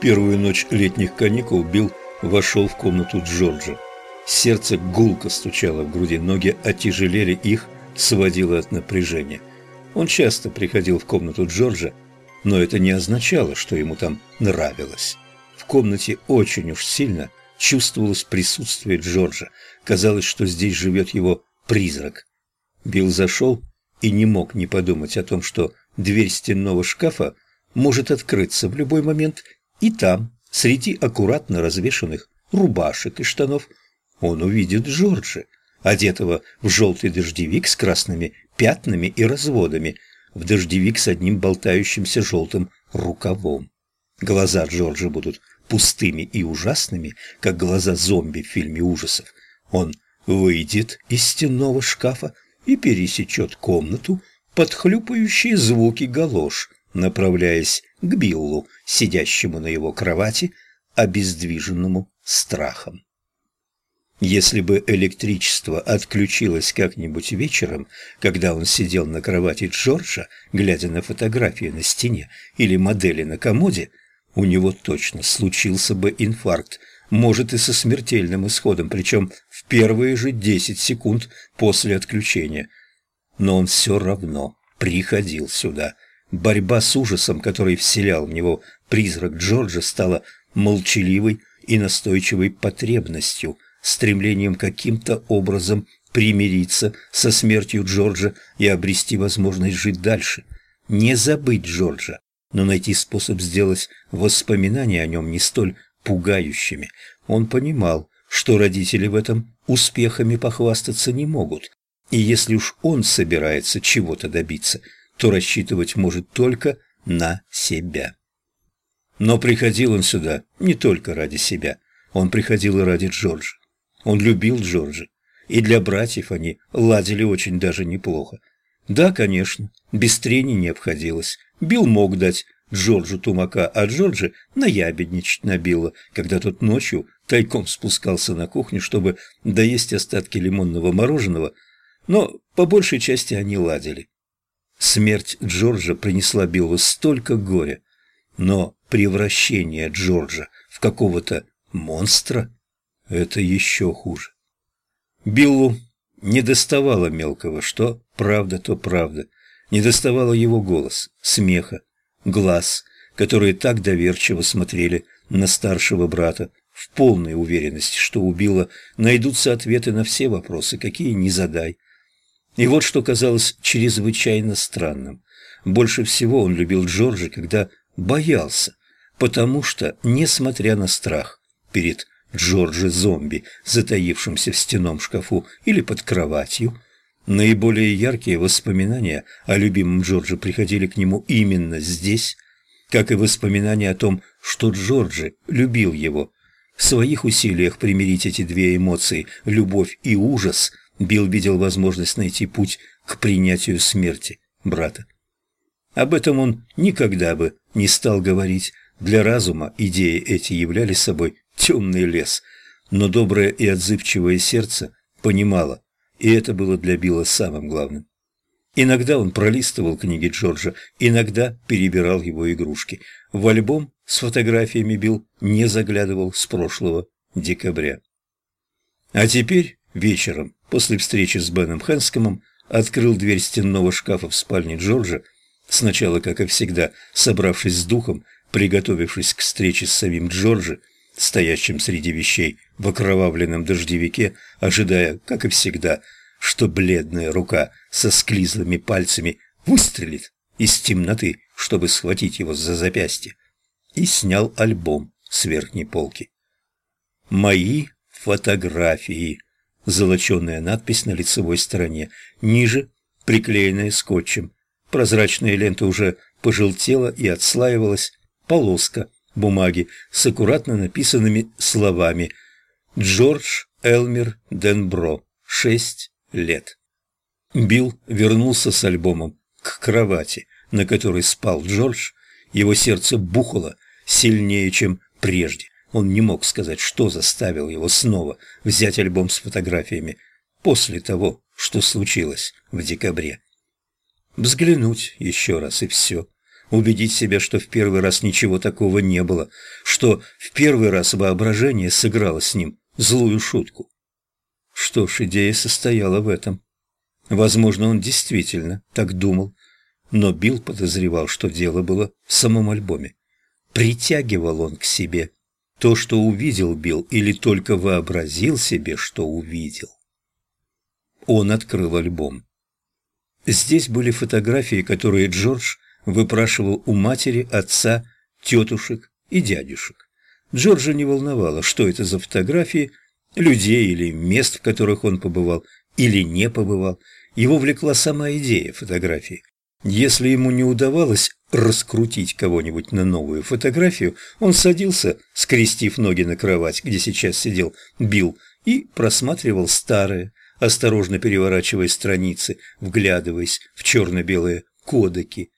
Первую ночь летних каникул Билл вошел в комнату Джорджа. Сердце гулко стучало в груди, ноги отяжелели, их сводило от напряжения. Он часто приходил в комнату Джорджа, но это не означало, что ему там нравилось. В комнате очень уж сильно чувствовалось присутствие Джорджа. Казалось, что здесь живет его призрак. Билл зашел и не мог не подумать о том, что дверь стенного шкафа может открыться в любой момент, и там, среди аккуратно развешанных рубашек и штанов, он увидит Джорджа, одетого в желтый дождевик с красными пятнами и разводами, в дождевик с одним болтающимся желтым рукавом. Глаза Джорджа будут пустыми и ужасными, как глаза зомби в фильме ужасов. Он выйдет из стенного шкафа и пересечет комнату под хлюпающие звуки галош, направляясь к Биллу, сидящему на его кровати, обездвиженному страхом. Если бы электричество отключилось как-нибудь вечером, когда он сидел на кровати Джорджа, глядя на фотографии на стене или модели на комоде, у него точно случился бы инфаркт, может и со смертельным исходом, причем в первые же 10 секунд после отключения. Но он все равно приходил сюда. Борьба с ужасом, который вселял в него призрак Джорджа, стала молчаливой и настойчивой потребностью, стремлением каким-то образом примириться со смертью Джорджа и обрести возможность жить дальше. Не забыть Джорджа, но найти способ сделать воспоминания о нем не столь пугающими. Он понимал, что родители в этом успехами похвастаться не могут, и если уж он собирается чего-то добиться, то рассчитывать может только на себя. Но приходил он сюда не только ради себя, он приходил и ради Джорджа. Он любил Джорджа, и для братьев они ладили очень даже неплохо. Да, конечно, без трений не обходилось. Билл мог дать Джорджу тумака, а Джорджи наябедничать на Билла, когда тот ночью тайком спускался на кухню, чтобы доесть остатки лимонного мороженого, но по большей части они ладили. Смерть Джорджа принесла Биллу столько горя, но превращение Джорджа в какого-то монстра – это еще хуже. Биллу не доставало мелкого, что правда, то правда. Не доставало его голос, смеха, глаз, которые так доверчиво смотрели на старшего брата, в полной уверенности, что у Билла найдутся ответы на все вопросы, какие ни задай. И вот что казалось чрезвычайно странным. Больше всего он любил Джорджа, когда боялся, потому что, несмотря на страх перед Джорджи-зомби, затаившимся в стенном шкафу или под кроватью, Наиболее яркие воспоминания о любимом Джордже приходили к нему именно здесь, как и воспоминания о том, что Джорджи любил его. В своих усилиях примирить эти две эмоции, любовь и ужас, Билл видел возможность найти путь к принятию смерти брата. Об этом он никогда бы не стал говорить. Для разума идеи эти являли собой темный лес, но доброе и отзывчивое сердце понимало, и это было для Билла самым главным. Иногда он пролистывал книги Джорджа, иногда перебирал его игрушки. В альбом с фотографиями Билл не заглядывал с прошлого декабря. А теперь вечером, после встречи с Беном Хэнскомом, открыл дверь стенного шкафа в спальне Джорджа, сначала, как и всегда, собравшись с духом, приготовившись к встрече с самим Джорджем, стоящим среди вещей в окровавленном дождевике, ожидая, как и всегда, что бледная рука со склизлыми пальцами выстрелит из темноты, чтобы схватить его за запястье, и снял альбом с верхней полки. «Мои фотографии», золоченая надпись на лицевой стороне, ниже приклеенная скотчем. Прозрачная лента уже пожелтела и отслаивалась, полоска бумаги с аккуратно написанными словами «Джордж Элмер Денбро, шесть лет». Билл вернулся с альбомом к кровати, на которой спал Джордж. Его сердце бухало сильнее, чем прежде. Он не мог сказать, что заставило его снова взять альбом с фотографиями после того, что случилось в декабре. Взглянуть еще раз и все. убедить себя, что в первый раз ничего такого не было, что в первый раз воображение сыграло с ним злую шутку. Что ж, идея состояла в этом. Возможно, он действительно так думал, но Билл подозревал, что дело было в самом альбоме. Притягивал он к себе то, что увидел Билл, или только вообразил себе, что увидел. Он открыл альбом. Здесь были фотографии, которые Джордж выпрашивал у матери, отца, тетушек и дядюшек. Джорджа не волновало, что это за фотографии, людей или мест, в которых он побывал или не побывал. Его влекла сама идея фотографии. Если ему не удавалось раскрутить кого-нибудь на новую фотографию, он садился, скрестив ноги на кровать, где сейчас сидел Билл, и просматривал старые, осторожно переворачивая страницы, вглядываясь в черно-белые кодеки.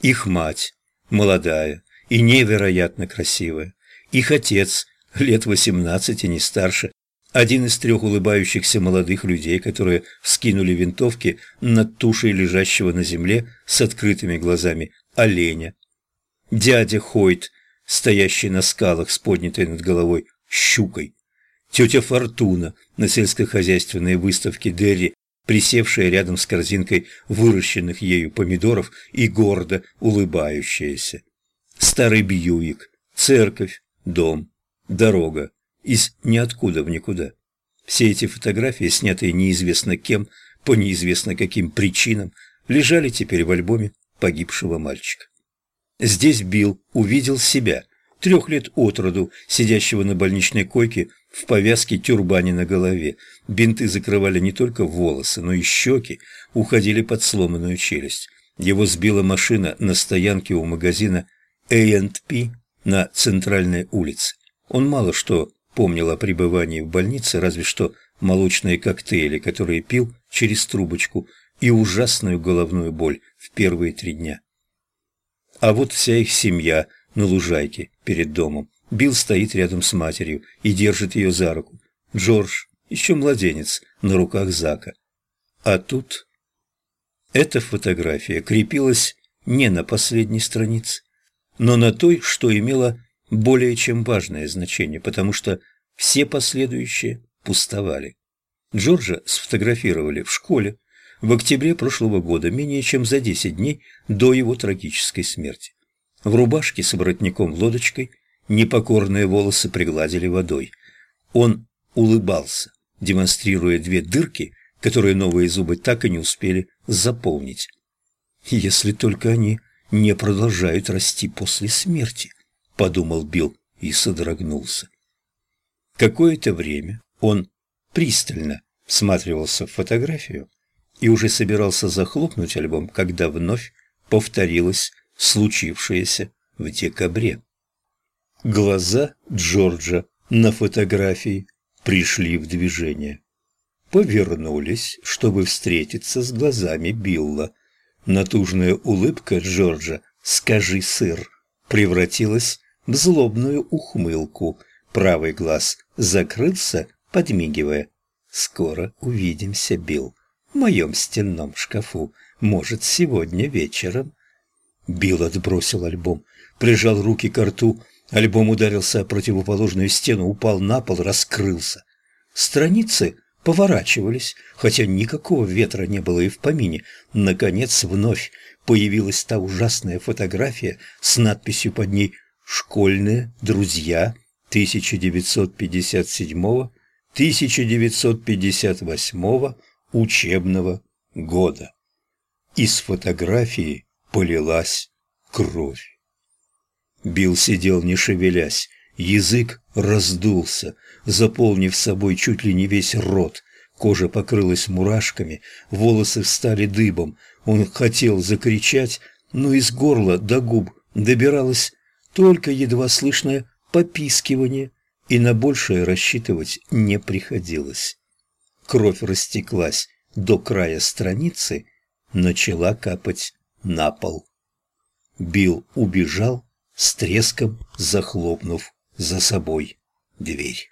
Их мать, молодая и невероятно красивая, их отец, лет восемнадцати, не старше, один из трех улыбающихся молодых людей, которые вскинули винтовки над тушей лежащего на земле с открытыми глазами оленя. Дядя Хойт, стоящий на скалах с поднятой над головой щукой. Тетя Фортуна на сельскохозяйственной выставке Дерри, присевшая рядом с корзинкой выращенных ею помидоров и гордо улыбающаяся. Старый Бьюик, церковь, дом, дорога, из ниоткуда в никуда. Все эти фотографии, снятые неизвестно кем, по неизвестно каким причинам, лежали теперь в альбоме погибшего мальчика. Здесь Билл увидел себя, трех лет от роду, сидящего на больничной койке в повязке тюрбане на голове. Бинты закрывали не только волосы, но и щеки, уходили под сломанную челюсть. Его сбила машина на стоянке у магазина A&P на центральной улице. Он мало что помнил о пребывании в больнице, разве что молочные коктейли, которые пил через трубочку, и ужасную головную боль в первые три дня. А вот вся их семья на лужайке перед домом. Билл стоит рядом с матерью и держит ее за руку. Джордж, еще младенец, на руках Зака. А тут... Эта фотография крепилась не на последней странице, но на той, что имела более чем важное значение, потому что все последующие пустовали. Джорджа сфотографировали в школе в октябре прошлого года, менее чем за 10 дней до его трагической смерти. В рубашке с воротником-лодочкой непокорные волосы пригладили водой. Он улыбался, демонстрируя две дырки, которые новые зубы так и не успели заполнить. Если только они не продолжают расти после смерти подумал Билл и содрогнулся. Какое-то время он пристально всматривался в фотографию и уже собирался захлопнуть альбом, когда вновь повторилось случившееся в декабре. Глаза Джорджа на фотографии пришли в движение. Повернулись, чтобы встретиться с глазами Билла. Натужная улыбка Джорджа «Скажи, сыр» превратилась в злобную ухмылку. Правый глаз закрылся, подмигивая. «Скоро увидимся, Билл, моем стенном шкафу. Может, сегодня вечером?» Билл отбросил альбом, прижал руки к рту. Альбом ударился о противоположную стену, упал на пол, раскрылся. Страницы поворачивались, хотя никакого ветра не было и в помине. Наконец, вновь появилась та ужасная фотография с надписью под ней Школьные друзья 1957-1958 учебного года. Из фотографии полилась кровь. Билл сидел не шевелясь, язык раздулся, заполнив собой чуть ли не весь рот. Кожа покрылась мурашками, волосы встали дыбом. Он хотел закричать, но из горла до губ добиралась только едва слышное попискивание, и на большее рассчитывать не приходилось. Кровь растеклась до края страницы, начала капать на пол. Билл убежал, с треском захлопнув за собой дверь.